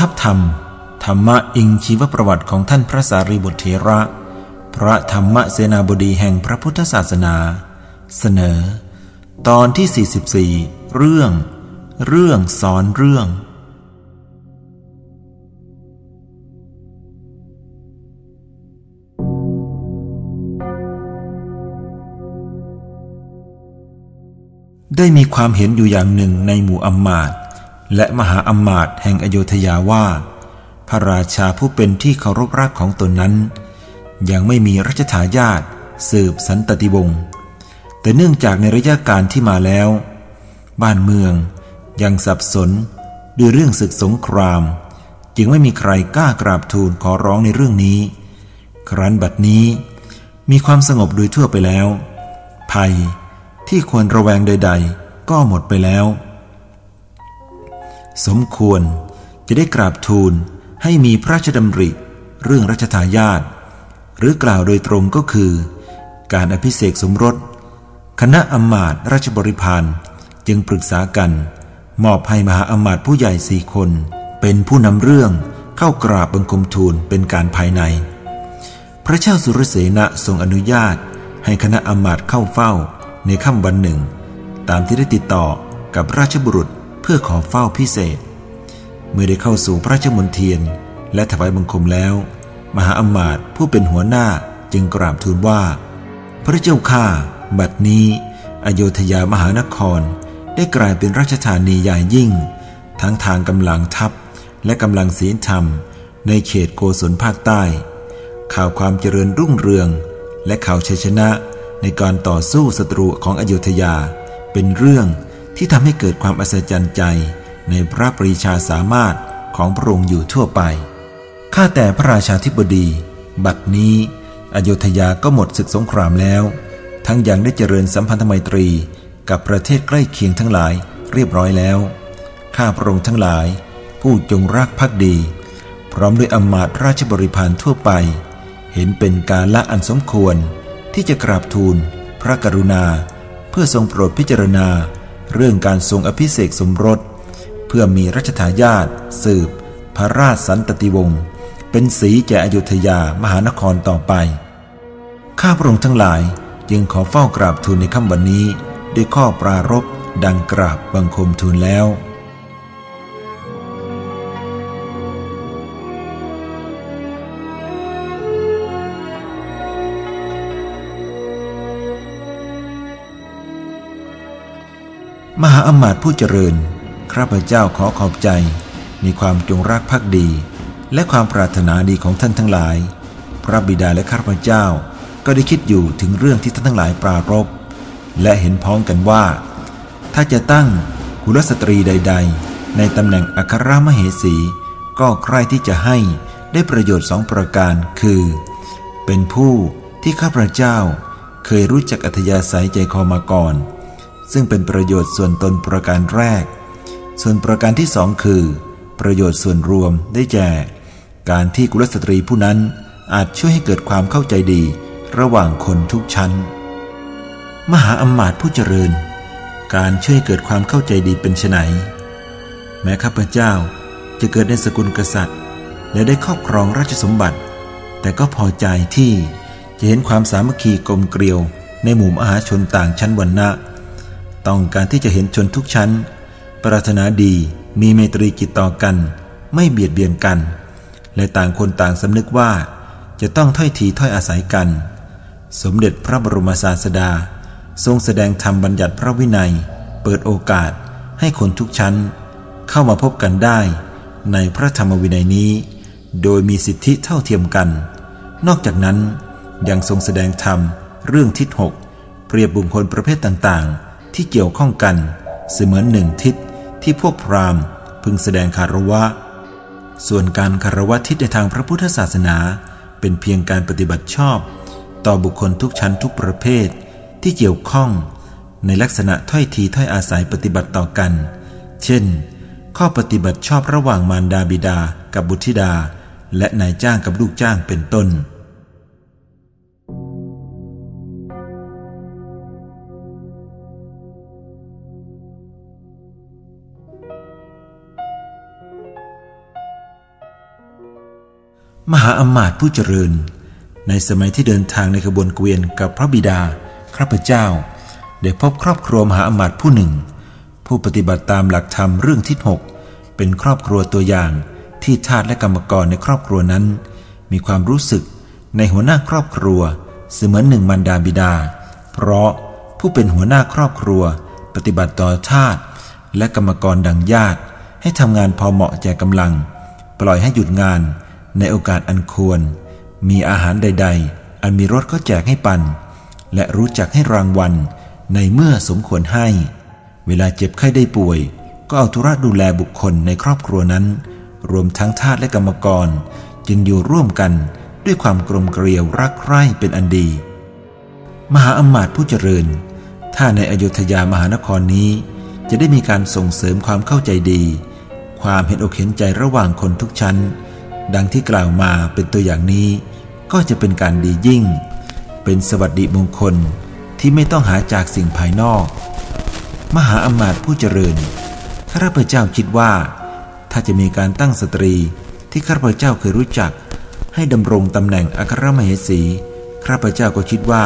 ทัพธรรม ธรรมะอิงชีวประวัติของท่านพระสารีบุตรเถระ พระธรรมเสนาบดีแห่งพระพุทธศาสนา เสนอ ตอนที่ 44 เรื่อง เรื่องสอนเรื่อง ได้มีความเห็นอยู่อย่างหนึ่งในหมู่อัมมาตย์ และมหาอัมมาตย์แห่งอโยธยาว่า พระราชาผู้เป็นที่เคารพรักของตนนั้น ยังไม่มีรัชทายาทสืบสันตติวงศ์แต่เนื่องจากในระยะการที่มาแล้ว บ้านเมืองยังสับสนด้วยเรื่องศึกสงคราม จึงไม่มีใครกล้ากราบทูลขอร้องในเรื่องนี้ ครั้นบัดนี้มีความสงบโดยทั่วไปแล้ว ภัยที่ควรระแวงใด ๆ ก็หมดไปแล้ว สมควรจะได้กราบทูลให้มีพระราชดำริ เรื่องรัชทายาทหรือกล่าวโดยตรงก็คือ การอภิเษกสมรส คณะอมาตย์ราชบริพารจึงปรึกษากัน มอบให้มหาอมาตย์ผู้ใหญ่สี่คน เป็นผู้นำเรื่องเข้ากราบบังคมทูลเป็นการภายใน พระเจ้าสุรเสนะทรงอนุญาตให้คณะอมาตย์เข้าเฝ้าในค่ำวันหนึ่ง ตามที่ได้ติดต่อกับราชบุรุษ เพื่อขอเฝ้าพิเศษ เมื่อได้เข้าสู่พระราชมณฑียน และถวายบังคมแล้ว มหาอมาตย์ผู้เป็นหัวหน้าจึงกราบทูลว่า พระเจ้าข้าบัดนี้ อโยธยามหานคร ได้กลายเป็นราชธานีใหญ่ยิ่ง ทั้งทางกำลังทัพและกำลังศีลธรรม ในเขตโกศลภาคใต้ ข่าวความเจริญรุ่งเรือง และข่าวชัยชนะในการต่อสู้ศัตรูของอโยธยา เป็นเรื่อง ที่ทำให้เกิดความอัศจรรย์ใจในพระปรีชาสามารถของพระองค์อยู่ทั่วไป ข้าแต่พระราชาธิบดี บัดนี้ อโยธยาก็หมดศึกสงครามแล้ว ทั้งยังได้เจริญสัมพันธไมตรีกับประเทศใกล้เคียงทั้งหลายเรียบร้อยแล้ว ข้าพระองค์ทั้งหลาย ผู้จงรักภักดี พร้อมด้วยอมาตราชบริพารทั่วไป เห็นเป็นการละอันสมควรที่จะกราบทูล พระกรุณา เพื่อทรงโปรดพิจารณา เรื่องการทรงอภิเษกสมรส เพื่อมีรัชทายาทสืบ พระราชสันตติวงศ์เป็นสีแก่อยุธยามหานครต่อไป ข้าพระองค์ทั้งหลายจึงขอเฝ้ากราบทูลในค่ำวันนี้ ด้วยข้อปรารบดังกราบบังคมทูลแล้ว มหาอมาตย์ผู้เจริญ ข้าพเจ้าขอขอบใจ ในความจงรักภักดี และความปรารถนาดีของท่านทั้งหลาย พระบิดาและข้าพเจ้าก็ได้คิดอยู่ถึงเรื่องที่ท่านทั้งหลายปรารบและเห็นพ้องกันว่า ถ้าจะตั้งกุลสตรีใด ๆ ในตำแหน่งอัครมเหสี ก็ใครที่จะให้ได้ประโยชน์สองประการคือ เป็นผู้ที่ข้าพเจ้าเคยรู้จักอัธยาศัยใจคอมาก่อน ซึ่งเป็นประโยชน์ส่วนตนประการแรก ส่วนประการที่สองคือ ประโยชน์ส่วนรวมได้แก่ การที่กุลสตรีผู้นั้นอาจช่วยให้เกิดความเข้าใจดี ระหว่างคนทุกชั้น มหาอมาตผู้เจริญ การช่วยเกิดความเข้าใจดีเป็นไนแม้ข้าพเจ้าจะเกิดในสกุลกษัตริย์ และได้ครอบครองราชสมบัติ แต่ก็พอใจที่จะเห็นความสามัคคีกลมเกลียวในหมู่มหาชนต่างชั้นวรรณะ ต้องการที่จะเห็นชนทุกชั้น ปรารถนาดีมีเมตรีจิตต่อกัน ไม่เบียดเบียนกัน และต่างคนต่างสำนึกว่าจะต้องถ้อยทีถ้อยอาศัยกัน สมเด็จพระบรมศาสดา ทรงแสดงธรรมบัญญัติพระวินัย เปิดโอกาสให้คนทุกชั้น เข้ามาพบกันได้ ในพระธรรมวินัยนี้ โดยมีสิทธิเท่าเทียมกัน นอกจากนั้นยังทรงแสดงธรรมเรื่องทิศหกเปรียบบุคคลประเภทต่างๆ ที่เกี่ยวข้องกัน เสมือนหนึ่งทิศที่พวกพราหมณ์ พึงแสดงคารวะ ส่วนการคารวะทิศในทางพระพุทธศาสนา เป็นเพียงการปฏิบัติชอบ ต่อบุคคลทุกชั้นทุกประเภท ที่เกี่ยวข้องในลักษณะถ้อยทีถ้อยอาศัยปฏิบัติต่อกัน เช่น ข้อปฏิบัติชอบระหว่างมารดาบิดากับบุตรธิดา และนายจ้างกับลูกจ้างเป็นต้น มหาอมาตย์ผู้เจริญ ในสมัยที่เดินทางในขบวนเกวียนกับพระบิดาข้าพเจ้า ได้พบครอบครัวมหาอมาตย์ผู้หนึ่ง ผู้ปฏิบัติตามหลักธรรมเรื่องทิศหกเป็นครอบครัวตัวอย่างที่ทาสและกรรมกรในครอบครัวนั้น มีความรู้สึกในหัวหน้าครอบครัว เสมือนหนึ่งมันดาบิดา เพราะผู้เป็นหัวหน้าครอบครัว ปฏิบัติต่อทาสและกรรมกรดังญาติ ให้ทำงานพอเหมาะแก่กำลัง ปล่อยให้หยุดงาน ในโอกาสอันควร มีอาหารใด ๆ อันมีรสก็แจกให้ปัน และรู้จักให้รางวัล ในเมื่อสมควรให้ เวลาเจ็บไข้ได้ป่วย ก็เอาธุระดูแลบุคคลในครอบครัวนั้น รวมทั้งทาสและกรรมกร จึงอยู่ร่วมกันด้วยความกลมเกลียวรักใคร่เป็นอันดี มหาอมาตย์ผู้เจริญ ถ้าในอยุธยามหานครนี้ จะได้มีการส่งเสริมความเข้าใจดี ความเห็นอกเห็นใจระหว่างคนทุกชั้น ดังที่กล่าวมาเป็นตัวอย่างนี้ ก็จะเป็นการดียิ่ง เป็นสวัสดิมงคลที่ไม่ต้องหาจากสิ่งภายนอก มหาอมาตย์ผู้เจริญข้าพเจ้าคิดว่า ถ้าจะมีการตั้งสตรีที่ข้าพเจ้าเคยรู้จัก ให้ดำรงตำแหน่งอัครมเหสีข้าพเจ้าก็คิดว่า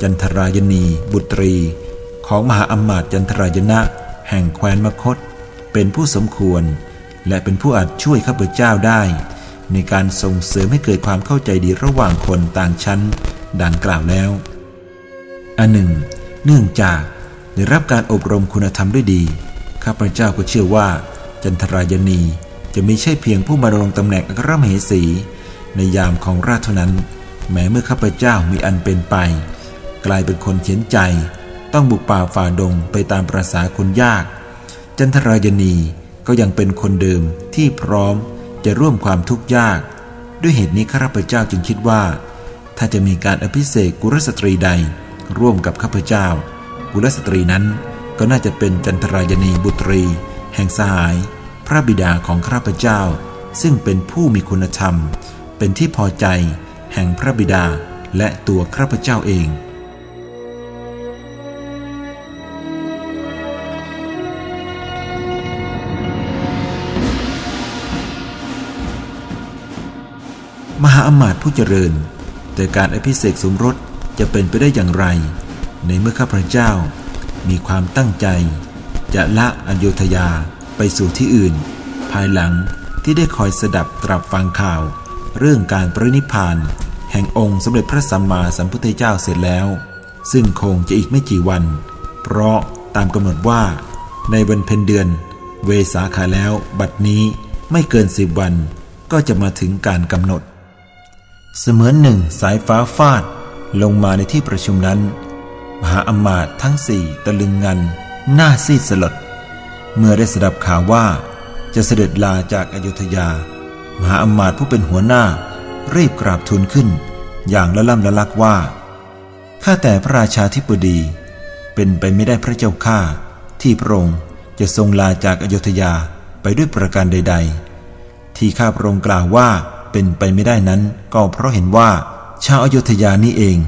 จันทรายณี บุตรี ของมหาอมาตย์จันทรายณะแห่งแคว้นมคต เป็นผู้สมควร และเป็นผู้อาจช่วยข้าพเจ้าได้ ในการส่งเสริมให้เกิดความเข้าใจดีระหว่างคนต่างชั้น ดังกล่าวแล้ว อันหนึ่ง เนื่องจากได้รับการอบรมคุณธรรมด้วยดี ข้าพเจ้าก็เชื่อว่า จันทรายณีจะไม่ใช่เพียงผู้มาดำรงตำแหน่งอัครมเหสี ในยามของราชเท่านั้น แม้เมื่อข้าพเจ้ามีอันเป็นไป กลายเป็นคนเขียนใจ ต้องบุกป่าฝ่าดงไปตามประษาคนยาก จันทรายณี ก็ยังเป็นคนเดิมที่พร้อมจะร่วมความทุกข์ยาก ด้วยเหตุนี้ข้าพเจ้าจึงคิดว่า ถ้าจะมีการอภิเษกกุลสตรีใด ร่วมกับข้าพเจ้า กุลสตรีนั้นก็น่าจะเป็นจันทรายณีบุตรี แห่งสหาย พระบิดาของข้าพเจ้า ซึ่งเป็นผู้มีคุณธรรม เป็นที่พอใจ แห่งพระบิดาและตัวข้าพเจ้าเอง มหาอมาตย์ผู้เจริญ แต่การอภิเษกสมรสจะเป็นไปได้อย่างไร ในเมื่อข้าพเจ้ามีความตั้งใจ จะละอโยธยาไปสู่ที่อื่น ภายหลังที่ได้คอยสดับตรับฟังข่าว เรื่องการปรินิพาน แห่งองค์สมเด็จพระสัมมาสัมพุทธเจ้าเสร็จแล้ว ซึ่งคงจะอีกไม่กี่วัน เพราะตามกำหนดว่า ในวันเพ็ญเดือน เวสาขาแล้วบัดนี้ไม่เกินสิบวันก็จะมาถึงการกำหนด เสมือนหนึ่งสายฟ้าฟาดลงมาในที่ประชุมนั้น มหาอมาตย์ทั้งสี่ตะลึงงัน หน้าซีดสลด เมื่อได้สดับข่าวว่า จะเสด็จลาจากอายุทยา มหาอมาตย์ผู้เป็นหัวหน้า รีบกราบทูลขึ้น อย่างละล่ำละลักว่าข้าแต่พระราชาธิปดี เป็นไปไม่ได้พระเจ้าข้าที่พระองค์จะทรงลาจากอโยธยาไปด้วยประการใด ๆ ที่ข้าพระองค์กล่าวว่า เป็นไปไม่ได้นั้น ก็เพราะเห็นว่า ชาวอโยธยานี้เอง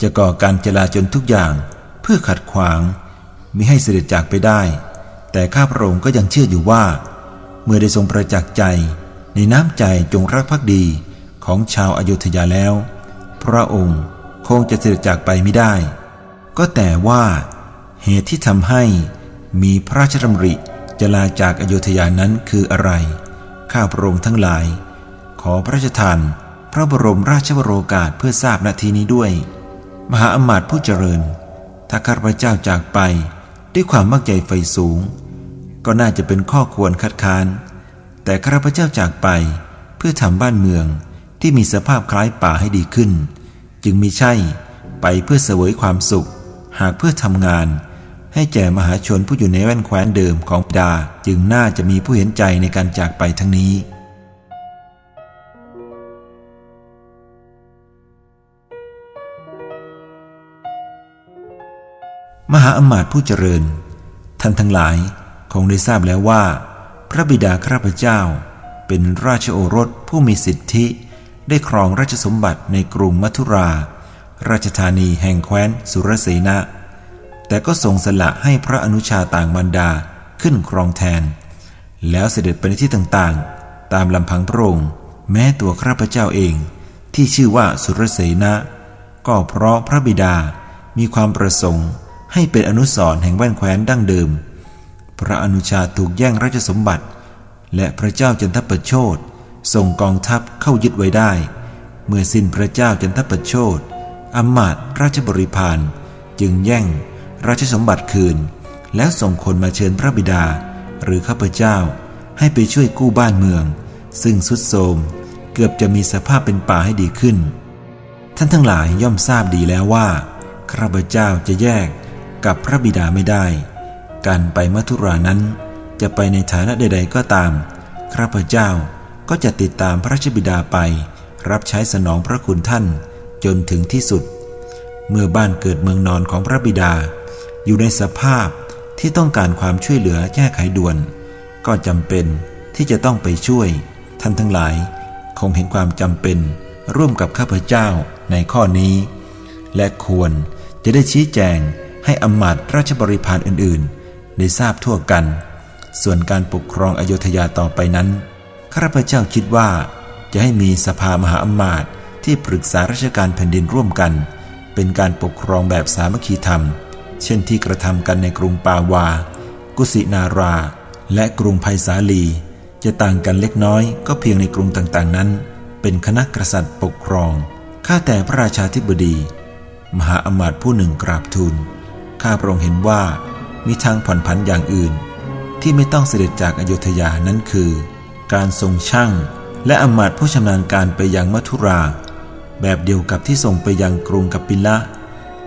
จะก่อการจลาจนทุกอย่างเพื่อขัดขวางมิให้เสด็จจากไปได้ แต่ข้าพระองค์ก็ยังเชื่ออยู่ว่า เมื่อได้ทรงประจักษ์ใจในน้ำใจจงรักภักดีของชาวอายุทยาแล้ว พระองค์คงจะเสด็จจากไปไม่ได้ ก็แต่ว่าเหตุที่ทำให้มีพระราชดำริจะลาจากอายุทยานั้นคืออะไร ข้าพระองค์ทั้งหลาย อพระราชทาน พระบรมราชวโรกาสเพื่อทราบนาทีนี้ด้วย มหาอมาตย์ผู้เจริญ ถ้าข้าพระเจ้าจากไปด้วยความมักใหญ่ไฟสูง ก็น่าจะเป็นข้อควรคัดค้าน แต่ข้าพเจ้าจากไปเพื่อทำบ้านเมืองที่มีสภาพคล้ายป่าให้ดีขึ้น จึงมีใช่ไปเพื่อเสวยความสุข หากเพื่อทำงาน ให้แก่มหาชนผู้อยู่ในแว่นแคว้นเดิมของดา จึงน่าจะมีผู้เห็นใจในการจากไปทั้งนี้ มหาอมาตย์ผู้เจริญ ท่านทั้งหลายคงได้ทราบแล้วว่า พระบิดาข้าพเจ้า เป็นราชโอรสผู้มีสิทธิ ได้ครองราชสมบัติในกรุงมัทุรา ราชธานีแห่งแคว้นสุรเสนะ แต่ก็ทรงสละให้พระอนุชาต่างบรรดาขึ้นครองแทน แล้วเสด็จไปในที่ต่างๆ ตามลำพังพระองค์แม้ตัวข้าพเจ้าเอง ที่ชื่อว่าสุรเสนะ ก็เพราะพระบิดามีความประสงค์ ให้เป็นอนุสร์แห่งแว่นแคว้นดั้งเดิม พระอนุชาถูกแย่งราชสมบัติ และพระเจ้าจันทประโชดส่งกองทัพเข้ายึดไว้ได้ เมื่อสิ้นพระเจ้าจันทประโชดอำมาตย์ราชบริพารจึงแย่งราชสมบัติคืน แล้วส่งคนมาเชิญพระบิดา หรือข้าพเจ้าให้ไปช่วยกู้บ้านเมือง ซึ่งสุดโทมเกือบจะมีสภาพเป็นป่าให้ดีขึ้น ท่านทั้งหลายย่อมทราบดีแล้วว่าข้าพเจ้าจะแยก กับพระบิดาไม่ได้ การไปมัทุรานั้น จะไปในฐานะใด ๆ ก็ตาม ข้าพเจ้าก็จะติดตามพระราชบิดาไป รับใช้สนองพระคุณท่านจนถึงที่สุด เมื่อบ้านเกิดเมืองนอนของพระบิดา อยู่ในสภาพที่ต้องการความช่วยเหลือแก้ไขด่วน ก็จำเป็นที่จะต้องไปช่วย ท่านทั้งหลาย คงเห็นความจำเป็นร่วมกับข้าพเจ้าในข้อนี้ และควรจะได้ชี้แจง ให้อำมาตย์ราชบริพารอื่นๆ ได้ทราบทั่วกัน ส่วนการปกครองอโยธยาต่อไปนั้น ข้าพเจ้าคิดว่าจะให้มีสภามหาอมาตย์ที่ปรึกษาราชการแผ่นดินร่วมกัน เป็นการปกครองแบบสามัคคีธรรม เช่นที่กระทำกันในกรุงปาวา กุสินารา และกรุงไผ่สาลี จะต่างกันเล็กน้อยก็เพียงในกรุงต่างๆนั้น เป็นคณะกษัตริย์ปกครอง ข้าแต่พระราชาธิบดี มหาอมาตย์ผู้หนึ่งกราบทูล ข้าพระองค์เห็นว่ามีทางผ่อนผันอย่างอื่น ที่ไม่ต้องเสด็จจากอโยธยานั้นคือ การทรงช่างและอมาตผู้ชำนาญการไปยังมัทุรา แบบเดียวกับที่ส่งไปยังกรุงกัปปิละ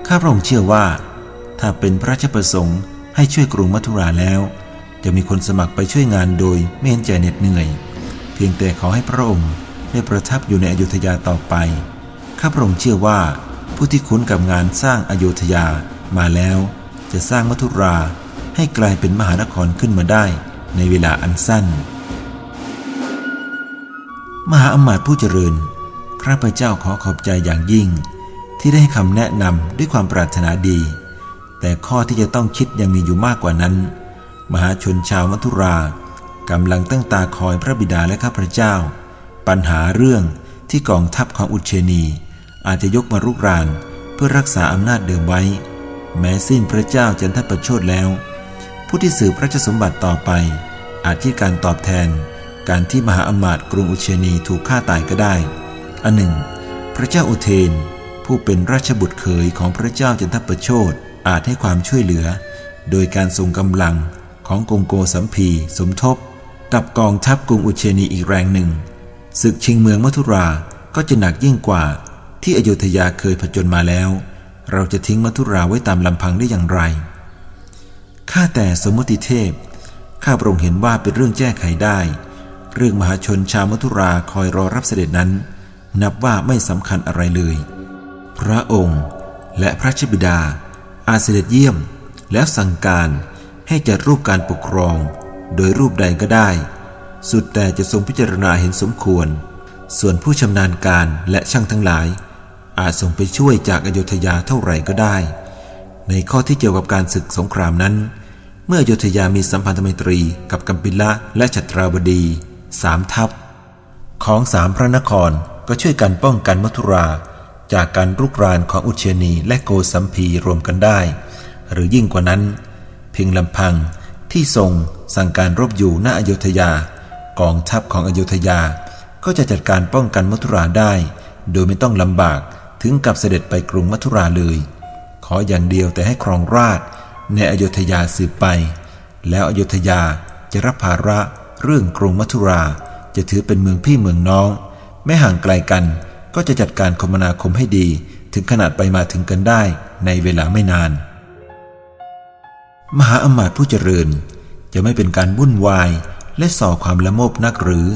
ข้าพระองค์เชื่อว่า ถ้าเป็นพระราชประสงค์ให้ช่วยกรุงมัทุราแล้ว จะมีคนสมัครไปช่วยงานโดยไม่เห็นใจเหน็ดเหนื่อย เพียงแต่ขอให้พระองค์ได้ประทับอยู่ในอโยธยาต่อไป ข้าพระองค์เชื่อว่าผู้ที่คุ้นกับงานสร้างอโยธยา มาแล้วจะสร้างมัทุราให้กลายเป็นมหานครขึ้นมาได้ในเวลาอันสั้น มหาอมาตย์ผู้เจริญ ข้าพเจ้าขอขอบใจอย่างยิ่ง ที่ได้คำแนะนำด้วยความปรารถนาดี แต่ข้อที่จะต้องคิดยังมีอยู่มากกว่านั้น มหาชนชาวมัทุรากำลังตั้งตาคอยพระบิดาและข้าพเจ้า ปัญหาเรื่องที่กองทัพของอุเชนี อาจจะยกมารุกรานเพื่อรักษาอำนาจเดิมไว้ แม้สิ้นพระเจ้าจันทประโชดแล้ว ผู้ที่สืบพระราชสมบัติต่อไป อาจที่การตอบแทน การที่มหาอมาตย์กรุงอุเชนีถูกฆ่าตายก็ได้ อันหนึ่ง พระเจ้าอุเทน ผู้เป็นราชบุตรเขยของพระเจ้าจันทประโชดอาจให้ความช่วยเหลือ โดยการส่งกำลังของกงโกสัมพีสมทบ กับกองทัพกรุงอุเชนีอีกแรงหนึ่งศึกชิงเมืองมัทุราก็จะหนักยิ่งกว่าที่อโยธยาเคยผจญมาแล้ว เราจะทิ้งมัทุราไว้ตามลำพังได้อย่างไร ข้าแต่สมมติเทพ ข้าพระองค์เห็นว่าเป็นเรื่องแก้ไขได้ เรื่องมหาชนชาวมัทุราคอยรอรับเสด็จนั้น นับว่าไม่สำคัญอะไรเลย พระองค์และพระชบิดา อาเสด็จเยี่ยม แล้วสั่งการให้จัดรูปการปกครอง โดยรูปใดก็ได้ สุดแต่จะทรงพิจารณาเห็นสมควร ส่วนผู้ชำนาญการและช่างทั้งหลาย อาจส่งไปช่วยจากอโยธยาเท่าไหร่ก็ได้ ในข้อที่เกี่ยวกับการศึกสงครามนั้น เมื่ออโยธยามีสัมพันธไมตรีกับกัมพิละและฉัตราบดีสามทัพ ของสามพระนครก็ช่วยกันป้องกันมัทุราจากการรุกรานของอุเชนีและโกสัมพีรวมกันได้ หรือยิ่งกว่านั้น เพียงลำพังที่ทรงสั่งการรบอยู่หน้าอโยธยากองทัพของอโยธยาก็จะจัดการป้องกันมัทุราได้ โดยไม่ต้องลำบาก ถึงกับเสด็จไปกรุงมัทุราเลย ขออย่างเดียวแต่ให้ครองราชในอโยธยาสืบไป แล้วอโยธยาจะรับภาระเรื่องกรุงมัทุราจะถือเป็นเมืองพี่เมืองน้อง ไม่ห่างไกลกันก็จะจัดการคมนาคมให้ดี ถึงขนาดไปมาถึงกันได้ในเวลาไม่นาน มหาอมาตย์ผู้เจริญ จะไม่เป็นการวุ่นวายและส่อความละโมบนักหรือ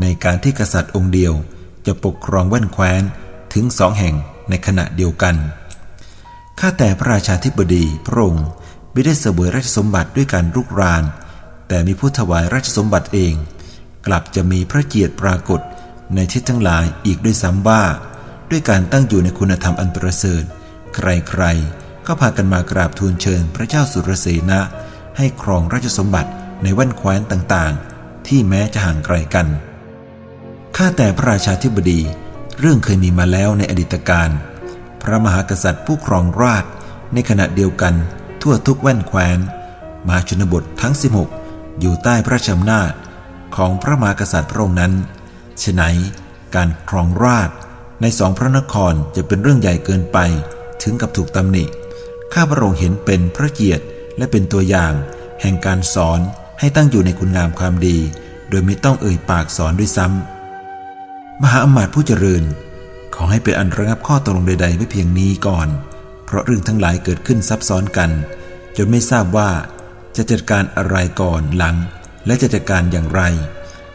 ในการที่กษัตริย์องค์เดียวจะปกครองแว่นแคว้น ถึงสองแห่งในขณะเดียวกัน ข้าแต่พระราชาธิบดีพระองค์ไม่ได้เสวยราชสมบัติด้วยการรุกราน แต่มีผู้ถวายราชสมบัติเอง กลับจะมีพระเกียรติปรากฏในทิศทั้งหลายอีกด้วยซ้ำว่า ด้วยการตั้งอยู่ในคุณธรรมอันประเสริฐใครๆ ก็พากันมากราบทูลเชิญพระเจ้าสุรเสนะ ให้ครองราชสมบัติในวันแคว้นต่างๆ ที่แม้จะห่างไกลกัน ข้าแต่พระราชาธิบดี เรื่องเคยมีมาแล้วในอดีตการ พระมหากษัตริย์ผู้ครองราชในขณะเดียวกัน ทั่วทุกแว่นแคว้นมาชนบททั้ง 16 อยู่ใต้พระชำนาจของพระมหากษัตริย์พระองค์นั้นฉะไหนการครองราชในสองพระนครจะเป็นเรื่องใหญ่เกินไปถึงกับถูกตำหนิ ข้าพระองค์เห็นเป็นพระเกียรติและเป็นตัวอย่าง แห่งการสอนให้ตั้งอยู่ในคุณงามความดี โดยไม่ต้องเอ่ยปากสอนด้วยซ้ำ มหาอมาตย์ผู้เจริญ ขอให้เป็นอันระงับข้อตกลงใด ๆ ไว้เพียงนี้ก่อน เพราะเรื่องทั้งหลายเกิดขึ้นซับซ้อนกัน จนไม่ทราบว่า จะจัดการอะไรก่อนหลัง และจะจัดการอย่างไร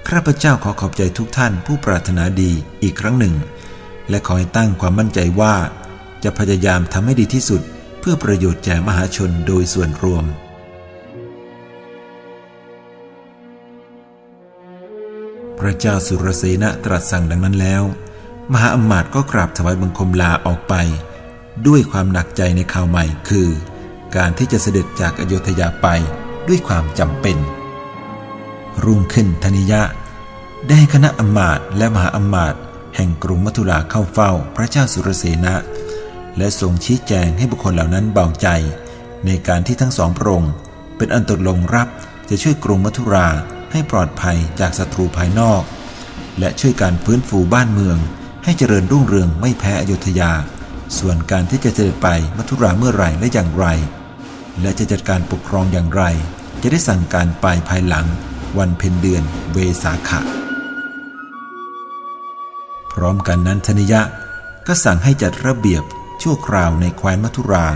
ข้าพเจ้าขอขอบใจทุกท่านผู้ปรารถนาดีอีกครั้งหนึ่ง และขอให้ตั้งความมั่นใจว่า จะพยายามทำให้ดีที่สุดเพื่อประโยชน์แก่มหาชนโดยส่วนรวม พระเจ้าสุรเสนตรัสสั่งดังนั้นแล้ว มหาอมาตย์ก็กราบถวายบังคมลาออกไป ด้วยความหนักใจในข่าวใหม่คือ การที่จะเสด็จจากอโยธยาไปด้วยความจำเป็น รุ่งขึ้นธนิยะ ได้คณะอมาตย์และมหาอมาตย์แห่งกรุงมัทุราเข้าเฝ้าพระเจ้าสุรเสนะ และทรงชี้แจงให้บุคคลเหล่านั้นเบาใจ ในการที่ทั้งสองพระองค์เป็นอันตกลงรับจะช่วยกรุงมัทุรา ให้ปลอดภัยจากศัตรูภายนอก และช่วยการฟื้นฟูบ้านเมือง ให้เจริญรุ่งเรืองไม่แพ้อยุธยา ส่วนการที่จะเสด็จไปมัทุราเมื่อไรและอย่างไร และจะจัดการปกครองอย่างไร จะได้สั่งการไปภายหลัง วันเพ็ญเดือนเวสาขะพร้อมกันนั้นธนิยะก็สั่งให้จัดระเบียบชั่วคราวในแคว้นมัทุรา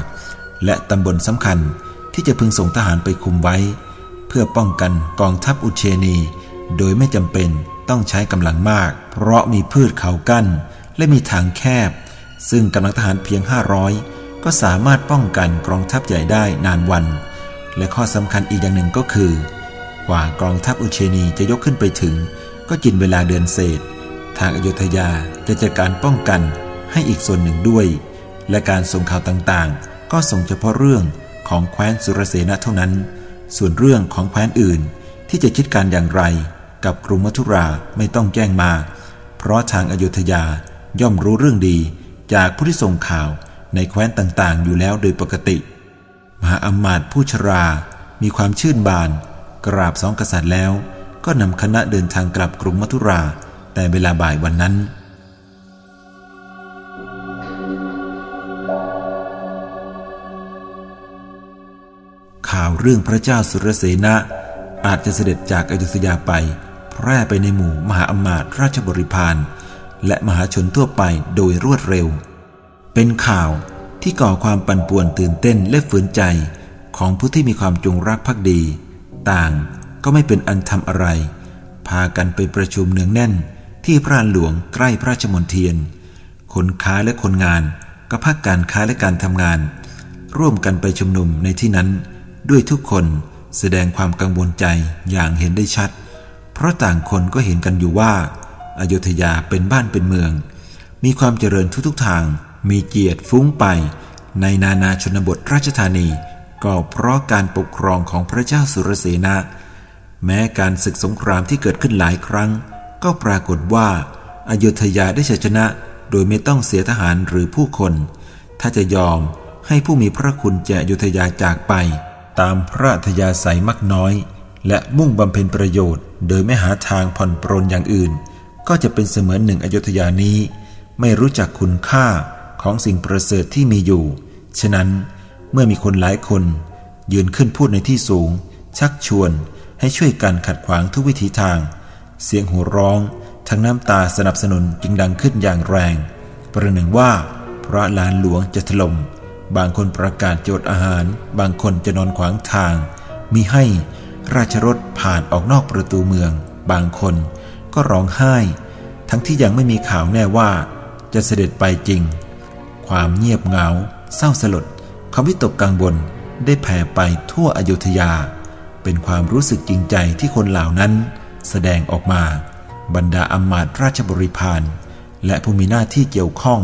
และตำบลสำคัญที่จะพึงส่งทหารไปคุมไว้ พื่อป้องกันกองทัพอุเชนี โดยไม่จำเป็นต้องใช้กำลังมาก เพราะมีพืชเขากั้น และมีทางแคบ ซึ่งกำลังทหารเพียง 500 ก็สามารถป้องกันกองทัพใหญ่ได้นานวัน และข้อสำคัญอีกอย่างหนึ่งก็คือ กว่ากองทัพอุเชนีจะยกขึ้นไปถึง ก็กินเวลาเดือนเศษ ทางอโยธยาจะจัดการป้องกันให้อีกส่วนหนึ่งด้วย และการส่งข่าวต่างๆ ก็ส่งเฉพาะเรื่องของแคว้นสุรเสนาเท่านั้น ส่วนเรื่องของแคว้นอื่นที่จะคิดการอย่างไร กับกรุงมัทุราไม่ต้องแจ้งมา เพราะทางอโยธยาย่อมรู้เรื่องดีจากผู้ที่ส่งข่าวในแคว้นต่างๆ อยู่แล้วโดยปกติ มหาอมาตย์ผู้ชรา มีความชื่นบาน กราบสองกษัตริย์แล้ว ก็นำคณะเดินทางกลับกรุงมัทุรา แต่เวลาบ่ายวันนั้น ข่าวเรื่องพระเจ้าสุรเสนะ อาจจะเสด็จจากอยุธยาไป แพร่ไปในหมู่มหาอมาตย์ราชบริพารและมหาชนทั่วไปโดยรวดเร็ว เป็นข่าวที่ก่อความปั่นป่วนตื่นเต้นและฝืนใจของผู้ที่มีความจงรักภักดี ต่างก็ไม่เป็นอันทำอะไร พากันไปประชุมเนืองแน่นที่พระหลวงใกล้พระราชมนเทียน คนค้าและคนงานก็พักการค้าและการทำงาน ร่วมกันไปชุมนุมในที่นั้น ด้วยทุกคนแสดงความกังวลใจอย่างเห็นได้ชัด เพราะต่างคนก็เห็นกันอยู่ว่าอายุทยาเป็นบ้านเป็นเมือง มีความเจริญทุกๆทาง มีเกียรติฟุ้งไป ในนานาชนบทราชธานี ก็เพราะการปกครองของพระเจ้าสุรเสนะแม้การศึกสงครามที่เกิดขึ้นหลายครั้ง ก็ปรากฏว่าอายุทยาได้ชัยชนะ โดยไม่ต้องเสียทหารหรือผู้คน ถ้าจะยอมให้ผู้มีพระคุณแก่อยุธยาจากไป ตามพระธยาศัยมักน้อย และมุ่งบำเพ็ญประโยชน์ โดยไม่หาทางผ่อนปรนอย่างอื่น ก็จะเป็นเสมือนหนึ่งอยุธยานี้ ไม่รู้จักคุณค่าของสิ่งประเสริฐที่มีอยู่ ฉะนั้นเมื่อมีคนหลายคน ยืนขึ้นพูดในที่สูง ชักชวนให้ช่วยกันขัดขวางทุกวิถีทาง เสียงหัวร้องทั้งน้ำตาสนับสนุนจึงดังขึ้นอย่างแรง ประหนึ่งว่าพระลานหลวงจะถลม่ม บางคนประกาศโจทย์อาหาร บางคนจะนอนขวางทาง มีให้ราชรถผ่านออกนอกประตูเมือง บางคนก็ร้องไห้ ทั้งที่ยังไม่มีข่าวแน่ว่า จะเสด็จไปจริง ความเงียบเหงา เศร้าสลดความวิตกกังวลได้แผ่ไปทั่วอยุธยา เป็นความรู้สึกจริงใจที่คนเหล่านั้น แสดงออกมา บรรดาอมาตราชบริพารและผู้มีหน้าที่เกี่ยวข้อง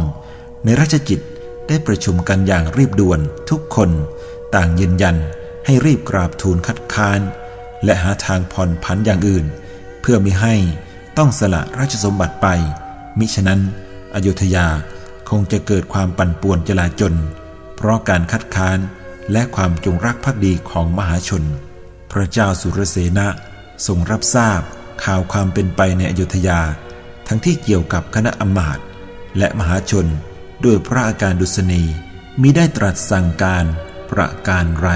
ในราชจิต ได้ประชุมกันอย่างรีบด่วนทุกคนต่างยืนยันให้รีบกราบทูลคัดค้าน และหาทางผ่อนผันอย่างอื่น เพื่อไม่ให้ต้องสละราชสมบัติไป มิฉะนั้นอยุธยาคงจะเกิดความปั่นป่วนจลาจลเพราะการคัดค้านและความจงรักภักดีของมหาชน พระเจ้าสุรเสนะทรงรับทราบข่าวความเป็นไปในอยุธยา ทั้งที่เกี่ยวกับคณะอมาตย์และมหาชน ด้วยพระอาการดุษณีมิได้ตรัสสั่งการประการไร